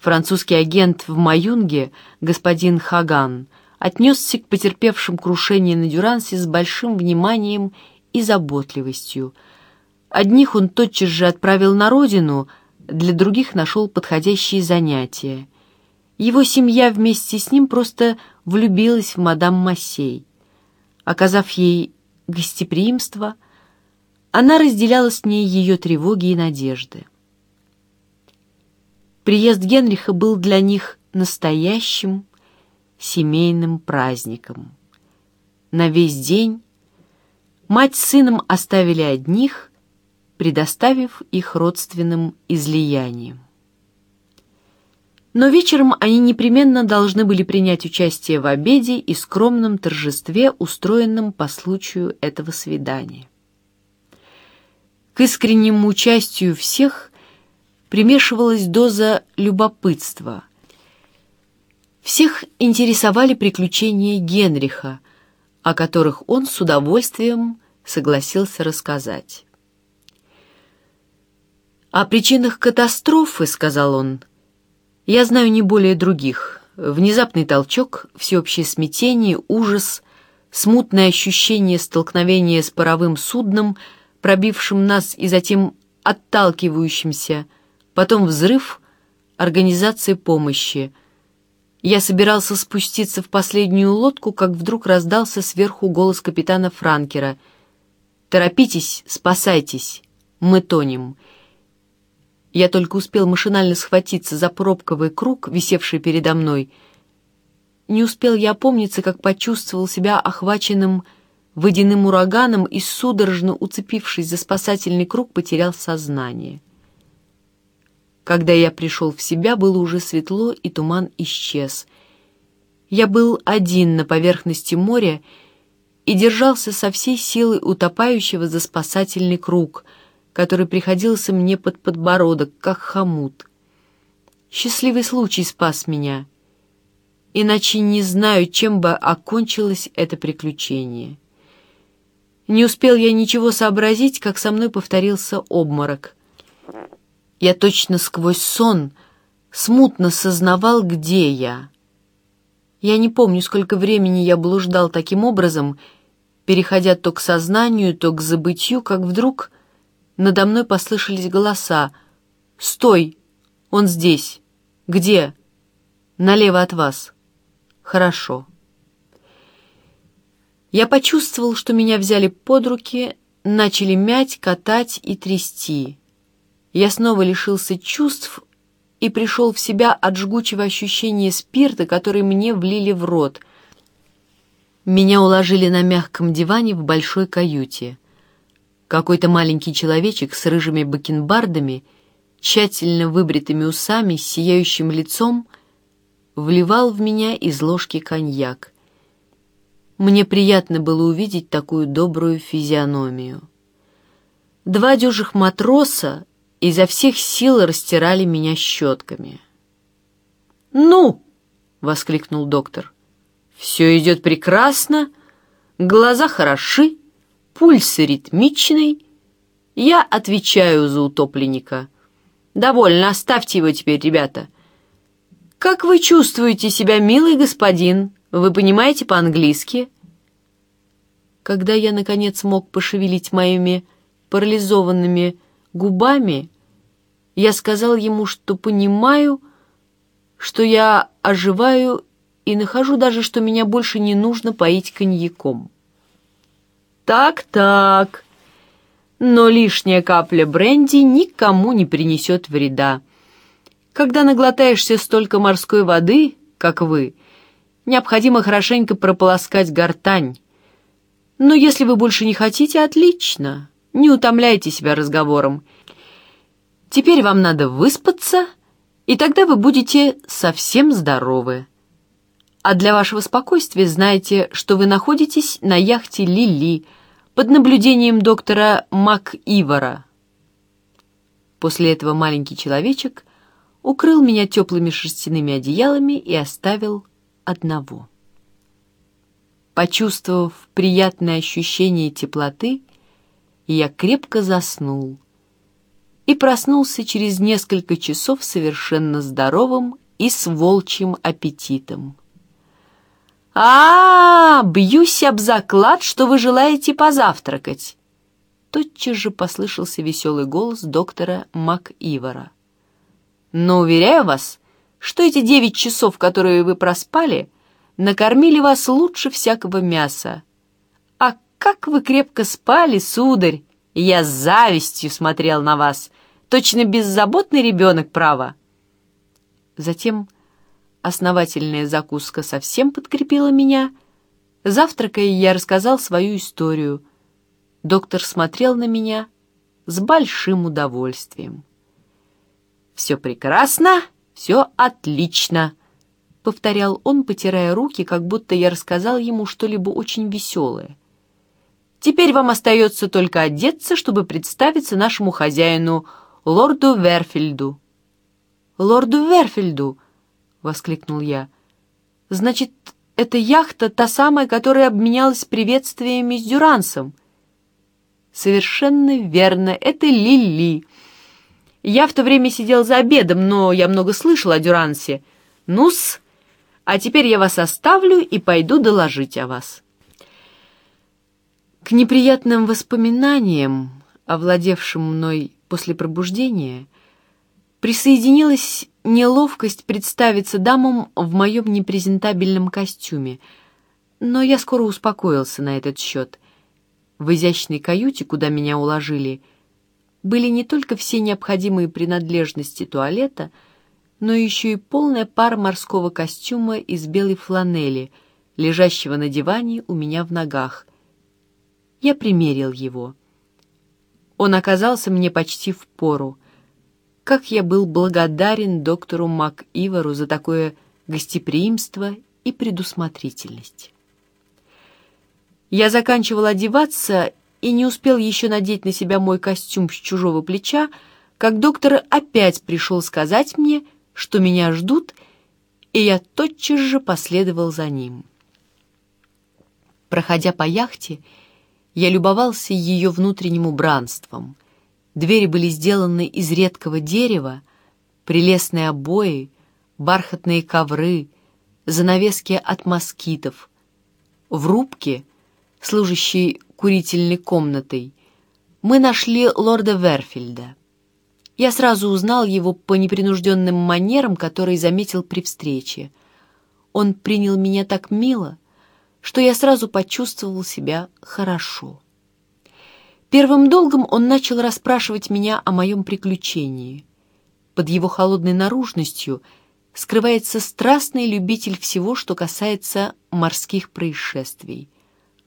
Французский агент в Маюнге, господин Хаган, отнесся к потерпевшим крушение на Дюрансе с большим вниманием и заботливостью. Одних он тотчас же отправил на родину, для других нашел подходящие занятия. Его семья вместе с ним просто влюбилась в мадам Массей. Оказав ей гостеприимство, она разделяла с ней ее тревоги и надежды. Приезд Генриха был для них настоящим семейным праздником. На весь день мать с сыном оставили одних, предоставив их родственным излияниям. Но вечером они непременно должны были принять участие в обеде и скромном торжестве, устроенном по случаю этого свидания. К искреннему участию всех примешивалась доза любопытства. Всех интересовали приключения Генриха, о которых он с удовольствием согласился рассказать. «О причинах катастрофы, — сказал он, — я знаю не более других. Внезапный толчок, всеобщее смятение, ужас, смутное ощущение столкновения с паровым судном, пробившим нас и затем отталкивающимся, потом взрыв, организация помощи. Я собирался спуститься в последнюю лодку, как вдруг раздался сверху голос капитана Франкера. «Торопитесь, спасайтесь, мы тонем». Я только успел машинально схватиться за пробковый круг, висевший передо мной. Не успел я опомниться, как почувствовал себя охваченным водяным ураганом и, судорожно уцепившись за спасательный круг, потерял сознание. Когда я пришел в себя, было уже светло, и туман исчез. Я был один на поверхности моря и держался со всей силой утопающего за спасательный круг — который приходился мне под подбородок, как хомут. Счастливый случай спас меня, иначе не знаю, чем бы окончилось это приключение. Не успел я ничего сообразить, как со мной повторился обморок. Я точно сквозь сон смутно сознавал, где я. Я не помню, сколько времени я блуждал таким образом, переходя то к сознанию, то к забытью, как вдруг надо мной послышались голоса. «Стой! Он здесь! Где?» «Налево от вас!» «Хорошо!» Я почувствовал, что меня взяли под руки, начали мять, катать и трясти. Я снова лишился чувств и пришел в себя от жгучего ощущения спирта, который мне влили в рот. Меня уложили на мягком диване в большой каюте. Какой-то маленький человечек с рыжими бакенбардами, тщательно выбритыми усами, с сияющим лицом, вливал в меня из ложки коньяк. Мне приятно было увидеть такую добрую физиономию. Два дюжих матроса изо всех сил растирали меня щетками. «Ну!» — воскликнул доктор. «Все идет прекрасно, глаза хороши, пульс ритмичный. Я отвечаю за утопленника. Довольно, оставьте его теперь, ребята. Как вы чувствуете себя, милый господин? Вы понимаете по-английски? Когда я, наконец, мог пошевелить моими парализованными губами, я сказал ему, что понимаю, что я оживаю и нахожу даже, что меня больше не нужно поить коньяком. Так-так. Но лишняя капля бренди никому не принесет вреда. Когда наглотаешься столько морской воды, как вы, необходимо хорошенько прополоскать гортань. Но если вы больше не хотите, отлично. Не утомляйте себя разговором. Теперь вам надо выспаться, и тогда вы будете совсем здоровы. А для вашего спокойствия знайте, что вы находитесь на яхте «Лили», под наблюдением доктора МакИвора. После этого маленький человечек укрыл меня теплыми шерстяными одеялами и оставил одного. Почувствовав приятное ощущение теплоты, я крепко заснул и проснулся через несколько часов совершенно здоровым и с волчьим аппетитом. а, -а, -а Бьюсь об заклад, что вы желаете позавтракать!» Тотчас же послышался веселый голос доктора МакИвора. «Но уверяю вас, что эти девять часов, которые вы проспали, накормили вас лучше всякого мяса. Как вы крепко спали, сударь! Я с завистью смотрел на вас!» Точно беззаботный ребенок, право. Затем основательная закуска совсем подкрепила меня. Завтракая, я рассказал свою историю. Доктор смотрел на меня с большим удовольствием. «Все прекрасно, все отлично», — повторял он, потирая руки, как будто я рассказал ему что-либо очень веселое. «Теперь вам остается только одеться, чтобы представиться нашему хозяину — лорду Верфельду». «Лорду Верфельду!» — воскликнул я. «Значит, эта яхта та самая, которая обменялась приветствиями с Дюрансом?» «Совершенно верно, это Лили. Я в то время сидел за обедом, но я много слышал о Дюрансе. Ну-с, а теперь я вас оставлю и пойду доложить о вас». К неприятным воспоминаниям, овладевшим мной после пробуждения, присоединилась неловкость представиться дамам в моем непрезентабельном костюме, но я скоро успокоился на этот счет. В изящной каюте, куда меня уложили, были не только все необходимые принадлежности туалета, но еще и полная пара морского костюма из белой фланели, лежащего на диване у меня в ногах. Я примерил его — он оказался мне почти в пору. Как я был благодарен доктору МакИвору за такое гостеприимство и предусмотрительность. Я заканчивал одеваться и не успел еще надеть на себя мой костюм с чужого плеча, как доктор опять пришел сказать мне, что меня ждут, и я тотчас же последовал за ним. Проходя по яхте, я любовался ее внутренним убранством. Двери были сделаны из редкого дерева, прелестные обои, бархатные ковры, занавески от москитов. В рубке, служащей курительной комнатой, мы нашли лорда Верфельда. Я сразу узнал его по непринужденным манерам, которые заметил при встрече. Он принял меня так мило, что я сразу почувствовал себя хорошо. Первым долгом он начал расспрашивать меня о моем приключении. Под его холодной наружностью скрывается страстный любитель всего, что касается морских происшествий —